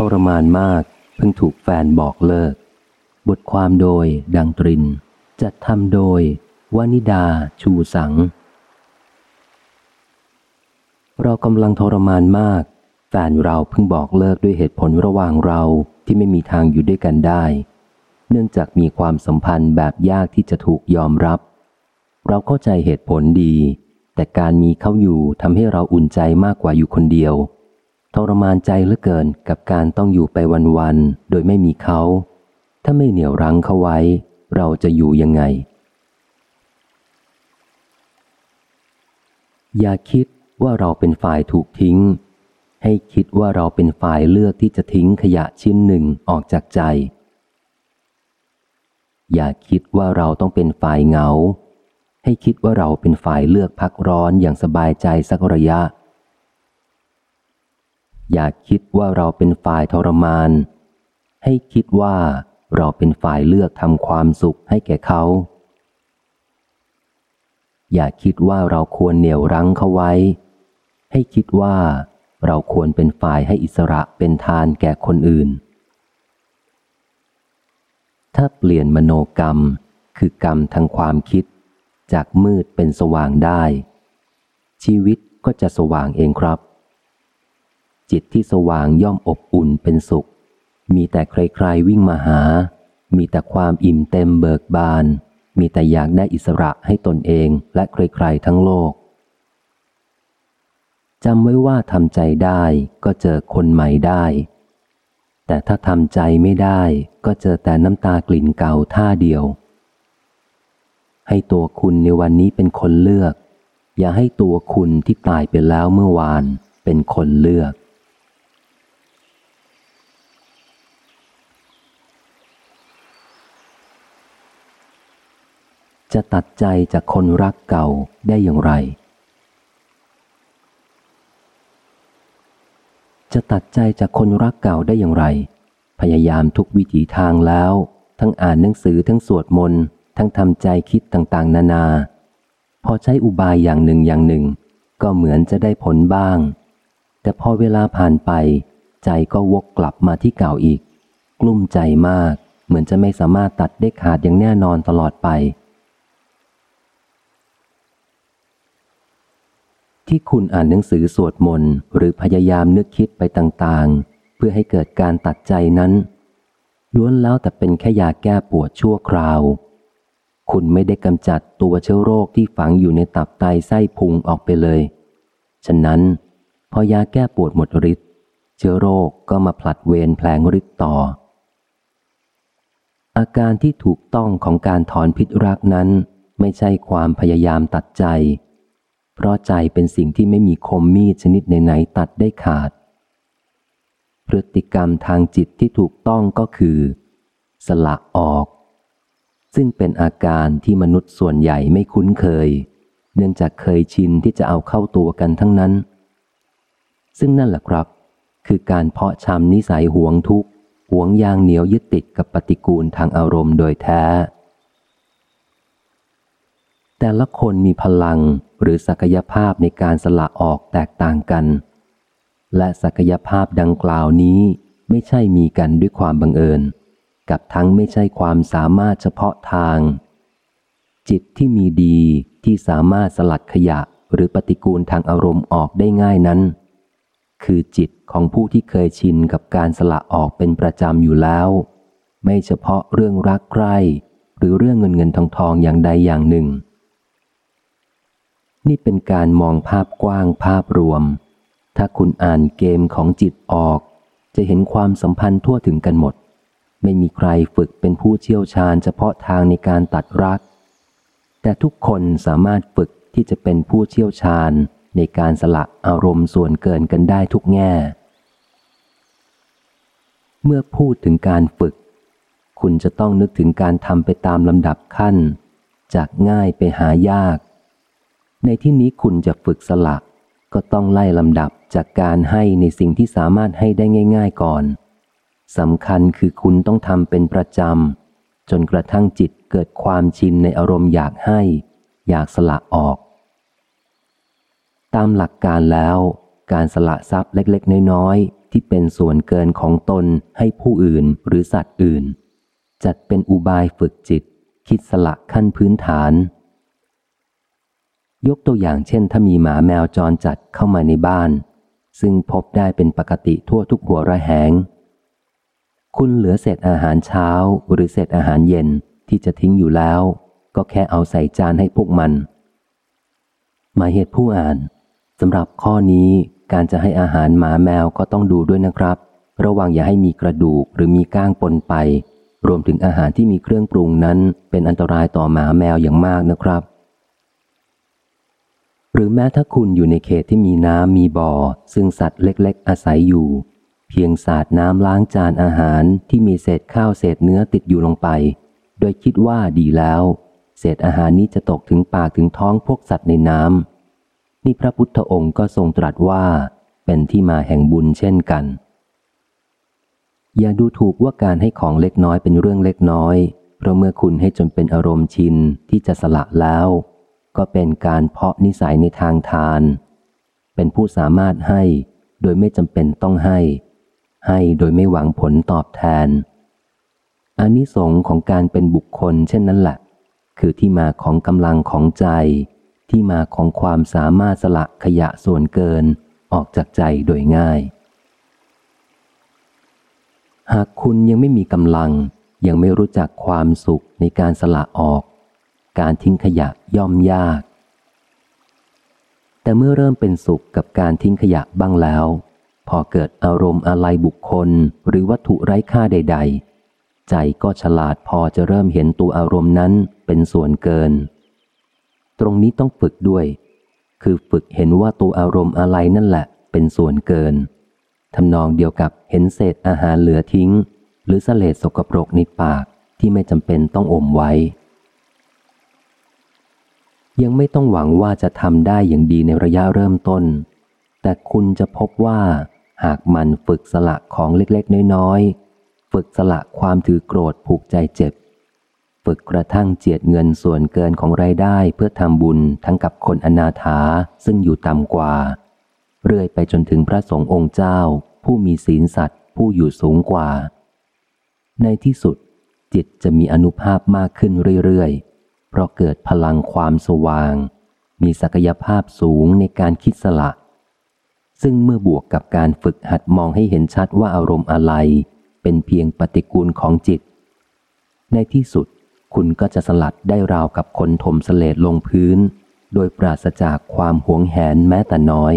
ทรมานมาก เพิ่งถูกแฟนบอกเลิก บทความโดยดังตริน จัดทำโดยวานิดาชูสัง เรากำลังทรมานมาก แฟนเราเพิ่งบอกเลิกด้วยเหตุผลระหว่างเราที่ไม่มีทางอยู่ด้วยกันได้ เนื่องจากมีความสัมพันธ์แบบยากที่จะถูกยอมรับ เราเข้าใจเหตุผลดี แต่การมีเขาอยู่ทำให้เราอุ่นใจมากกว่าอยู่คนเดียว ทรมานใจเหลือเกินกับการต้องอยู่ไปวันๆ โดยไม่มีเขา ถ้าไม่เหนี่ยวรั้งเขาไว้ เราจะอยู่ยังไง อย่าคิดว่าเราเป็นฝ่ายถูกทิ้ง ให้คิดว่าเราเป็นฝ่ายเลือกที่จะทิ้งขยะชิ้นหนึ่งออกจากใจ อย่าคิดว่าเราต้องเป็นฝ่ายเหงา ให้คิดว่าเราเป็นฝ่ายเลือกพักร้อนอย่างสบายใจสักระยะ อย่าคิดว่าเราเป็นฝ่ายทรมาน ให้คิดว่าเราเป็นฝ่ายเลือกทำความสุขให้แก่เขา อย่าคิดว่าเราควรเหนี่ยวรั้งเขาไว้ ให้คิดว่าเราควรเป็นฝ่ายให้อิสระเป็นทานแก่คนอื่น ถ้าเปลี่ยนมโนกรรมคือกรรมทางความคิด จากมืดเป็นสว่างได้ ชีวิตก็จะสว่างเองครับ จิตที่สว่างย่อมอบอุ่นเป็นสุข มีแต่ใครๆวิ่งมาหา มีแต่ความอิ่มเต็มเบิกบาน มีแต่อยากได้อิสระให้ตนเองและใครๆทั้งโลกจำไว้ว่าทำใจได้ก็เจอคนใหม่ได้ แต่ถ้าทำใจไม่ได้ก็เจอแต่น้ำตากลิ่นเก่าท่าเดียว ให้ตัวคุณในวันนี้เป็นคนเลือก อย่าให้ตัวคุณที่ตายไปแล้วเมื่อวานเป็นคนเลือก จะตัดใจจากคนรักเก่าได้อย่างไร จะตัดใจจากคนรักเก่าได้อย่างไร พยายามทุกวิถีทางแล้ว ทั้งอ่านหนังสือทั้งสวดมนต์ทั้งทำใจคิดต่างๆ นานา พอใช้อุบายอย่างหนึ่งอย่างหนึ่ง ก็เหมือนจะได้ผลบ้าง แต่พอเวลาผ่านไป ใจก็วกกลับมาที่เก่าอีก กลุ้มใจมาก เหมือนจะไม่สามารถตัดได้ขาดอย่างแน่นอนตลอดไป ที่คุณอ่านหนังสือสวดมนต์หรือพยายามนึกคิดไปต่างๆ เพื่อให้เกิดการตัดใจนั้น ล้วนแล้วแต่เป็นแค่ยาแก้ปวดชั่วคราว คุณไม่ได้กำจัดตัวเชื้อโรคที่ฝังอยู่ในตับไตไส้พุงออกไปเลย ฉะนั้น พอยาแก้ปวดหมดฤทธิ์เชื้อโรคก็มาผลัดเวรแผลงฤทธิ์ต่อ อาการที่ถูกต้องของการถอนพิษรักนั้น ไม่ใช่ความพยายามตัดใจ เพราะใจเป็นสิ่งที่ไม่มีคมมีดชนิดไหนๆตัดได้ขาด พฤติกรรมทางจิตที่ถูกต้องก็คือ สละออก ซึ่งเป็นอาการที่มนุษย์ส่วนใหญ่ไม่คุ้นเคย เนื่องจากเคยชินที่จะเอาเข้าตัวกันทั้งนั้น ซึ่งนั่นแหละครับ คือการเพาะชำนิสัยหวงทุกข์หวงยางเหนียวยึดติดกับปฏิกูลทางอารมณ์โดยแท้ แต่ละคนมีพลังหรือศักยภาพในการสละออกแตกต่างกัน และศักยภาพดังกล่าวนี้ไม่ใช่มีกันด้วยความบังเอิญ กับทั้งไม่ใช่ความสามารถเฉพาะทาง จิตที่มีดีที่สามารถสลัดขยะหรือปฏิกูลทางอารมณ์ออกได้ง่ายนั้น คือจิตของผู้ที่เคยชินกับการสละออกเป็นประจำอยู่แล้ว ไม่เฉพาะเรื่องรักใคร่หรือเรื่องเงินเงินทองทองอย่างใดอย่างหนึ่ง นี่เป็นการมองภาพกว้างภาพรวม ถ้าคุณอ่านเกมของจิตออก จะเห็นความสัมพันธ์ทั่วถึงกันหมด ไม่มีใครฝึกเป็นผู้เชี่ยวชาญเฉพาะทางในการตัดรัก แต่ทุกคนสามารถฝึกที่จะเป็นผู้เชี่ยวชาญในการสละอารมณ์ส่วนเกินกันได้ทุกแง่ เมื่อพูดถึงการฝึก คุณจะต้องนึกถึงการทำไปตามลำดับขั้น จากง่ายไปหายาก ในที่นี้คุณจะฝึกสละ ก็ต้องไล่ลำดับจากการให้ในสิ่งที่สามารถให้ได้ง่าย ๆก่อนสำคัญคือคุณต้องทำเป็นประจำ จนกระทั่งจิตเกิดความชินในอารมณ์อยากให้ อยากสละออก ตามหลักการแล้ว การสละทรัพย์เล็กๆ น้อยๆ ที่เป็นส่วนเกินของตนให้ผู้อื่นหรือสัตว์อื่น จัดเป็นอุบายฝึกจิต คิดสละขั้นพื้นฐาน ยกตัวอย่างเช่น ถ้ามีหมาแมวจรจัดเข้ามาในบ้าน ซึ่งพบได้เป็นปกติทั่วทุกหัวระแหง คุณเหลือเศษอาหารเช้าหรือเศษอาหารเย็นที่จะทิ้งอยู่แล้ว ก็แค่เอาใส่จานให้พวกมัน หมายเหตุผู้อ่านสำหรับข้อนี้การจะให้อาหารหมาแมวก็ต้องดูด้วยนะครับ ระวังอย่าให้มีกระดูกหรือมีก้างปนไป รวมถึงอาหารที่มีเครื่องปรุงนั้นเป็นอันตรายต่อหมาแมวอย่างมากนะครับ หรือแม้ถ้าคุณอยู่ในเขตที่มีน้ำมีบ่อ ซึ่งสัตว์เล็กๆ อาศัยอยู่ เพียงสาดน้ำล้างจานอาหารที่มีเศษข้าวเศษเนื้อติดอยู่ลงไป โดยคิดว่าดีแล้ว เศษอาหารนี้จะตกถึงปากถึงท้องพวกสัตว์ในน้ำนี่พระพุทธองค์ก็ทรงตรัสว่า เป็นที่มาแห่งบุญเช่นกัน อย่าดูถูกว่าการให้ของเล็กน้อยเป็นเรื่องเล็กน้อยเพราะเมื่อคุณให้จนเป็นอารมณ์ชินที่จะสละแล้ว ก็เป็นการเพาะนิสัยในทางทาน เป็นผู้สามารถให้โดยไม่จำเป็นต้องให้ ให้โดยไม่หวังผลตอบแทนอานิสงของการเป็นบุคคลเช่นนั้นแหละ คือที่มาของกำลังของใจ ที่มาของความสามารถสละขยะส่วนเกินออกจากใจโดยง่าย หากคุณยังไม่มีกำลังยังไม่รู้จักความสุขในการสละออก การทิ้งขยะย่อมยาก แต่เมื่อเริ่มเป็นสุขกับการทิ้งขยะบ้างแล้ว พอเกิดอารมณ์อะไรบุคคลหรือวัตถุไร้ค่าใด ๆ ใจก็ฉลาดพอจะเริ่มเห็นตัวอารมณ์นั้นเป็นส่วนเกิน ตรงนี้ต้องฝึกด้วย คือฝึกเห็นว่าตัวอารมณ์อะไรนั่นแหละ เป็นส่วนเกินทำนองเดียวกับเห็นเศษอาหารเหลือทิ้ง หรือเสลดสกปรกในปากที่ไม่จำเป็นต้องอมไว้ ยังไม่ต้องหวังว่าจะทำได้อย่างดีในระยะเริ่มต้น แต่คุณจะพบว่า หากมันฝึกสละของเล็กๆ น้อยๆ ฝึกสละความถือโกรธผูกใจเจ็บ ฝึกกระทั่งเจียดเงินส่วนเกินของรายได้เพื่อทำบุญทั้งกับคนอนาถาซึ่งอยู่ต่ำกว่า เรื่อยไปจนถึงพระสงฆ์องค์เจ้า ผู้มีศีลสัตว์ผู้อยู่สูงกว่า ในที่สุดจิตจะมีอนุภาพมากขึ้นเรื่อยๆ เพราะเกิดพลังความสว่าง มีศักยภาพสูงในการคิดสละ ซึ่งเมื่อบวกกับการฝึกหัดมองให้เห็นชัดว่าอารมณ์อะไร เป็นเพียงปฏิกูลของจิต ในที่สุดคุณก็จะสลัดได้ราวกับคนถมสเลดลงพื้น โดยปราศจากความหวงแหนแม้แต่น้อย